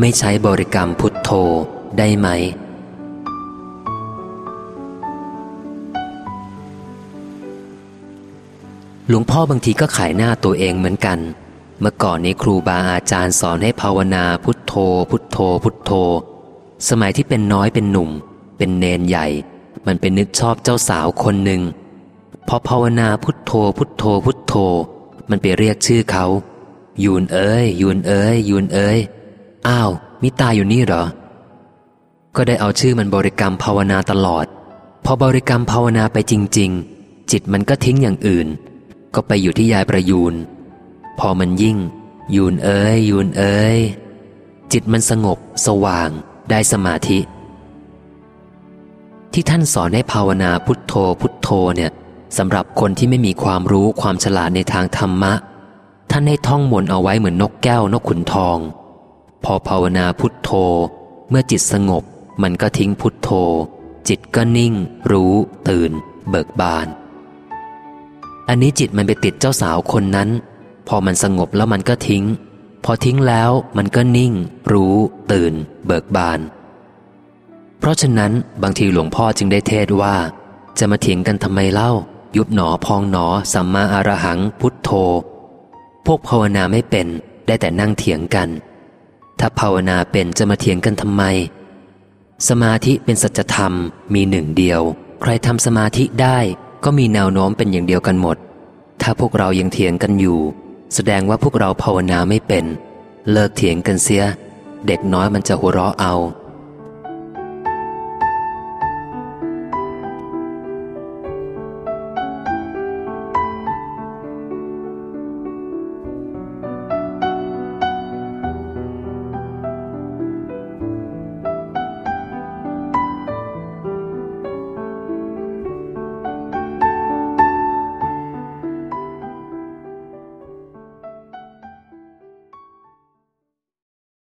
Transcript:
ไม่ใช้บริกรรมพุทโธได้ไหม หลวงพ่อบางทีก็ขายหน้าตัวเองเหมือนกัน เมื่อก่อนนี้ครูบาอาจารย์สอนให้ภาวนาพุทโธ พุทโธ พุทโธ สมัยที่เป็นน้อยเป็นหนุ่ม เป็นเนนใหญ่ มันเป็นนึกชอบเจ้าสาวคนหนึ่งพอภาวนาพุทโธ พุทโธ พุทโธ มันไปเรียกชื่อเขายูนเอ้ยยูนเอ้ยยูนเอ้ย อ้าว มิตาอยู่นี่เหรอ ก็ได้เอาชื่อมันบริกรรมภาวนาตลอด พอบริกรรมภาวนาไปจริง ๆ จิตมันก็ทิ้งอย่างอื่น ก็ไปอยู่ที่ยายประยูน พอมันยิ่ง ยูนเอ้ยยูนเอ้ยจิตมันสงบ สว่าง ได้สมาธิ ที่ท่านสอนให้ภาวนาพุทโธพุทโธเนี่ยสำหรับคนที่ไม่มีความรู้ความฉลาดในทางธรรมะ ท่านให้ท่องมนเอาไว้เหมือนนกแก้วนกขุนทอง พอภาวนาพุทโธ เมื่อจิตสงบ มันก็ทิ้งพุทโธ จิตก็นิ่ง รู้ ตื่น เบิกบาน อันนี้จิตมันไปติดเจ้าสาวคนนั้น พอมันสงบแล้วมันก็ทิ้ง พอทิ้งแล้วมันก็นิ่ง รู้ ตื่น เบิกบาน เพราะฉะนั้นบางทีหลวงพ่อจึงได้เทศว่า จะมาเถียงกันทำไมเล่า ยุบหนอพองหนอสัมมาอารหังพุทโธ พวกภาวนาไม่เป็นได้แต่นั่งเถียงกัน ถ้าภาวนาเป็นจะมาเถียงกันทำไม สมาธิเป็นสัจธรรมมีหนึ่งเดียว ใครทำสมาธิได้ก็มีแนวโน้มเป็นอย่างเดียวกันหมด ถ้าพวกเรายังเถียงกันอยู่ แสดงว่าพวกเราภาวนาไม่เป็น เลิกเถียงกันเสีย เด็กน้อยมันจะหัวเราะเอา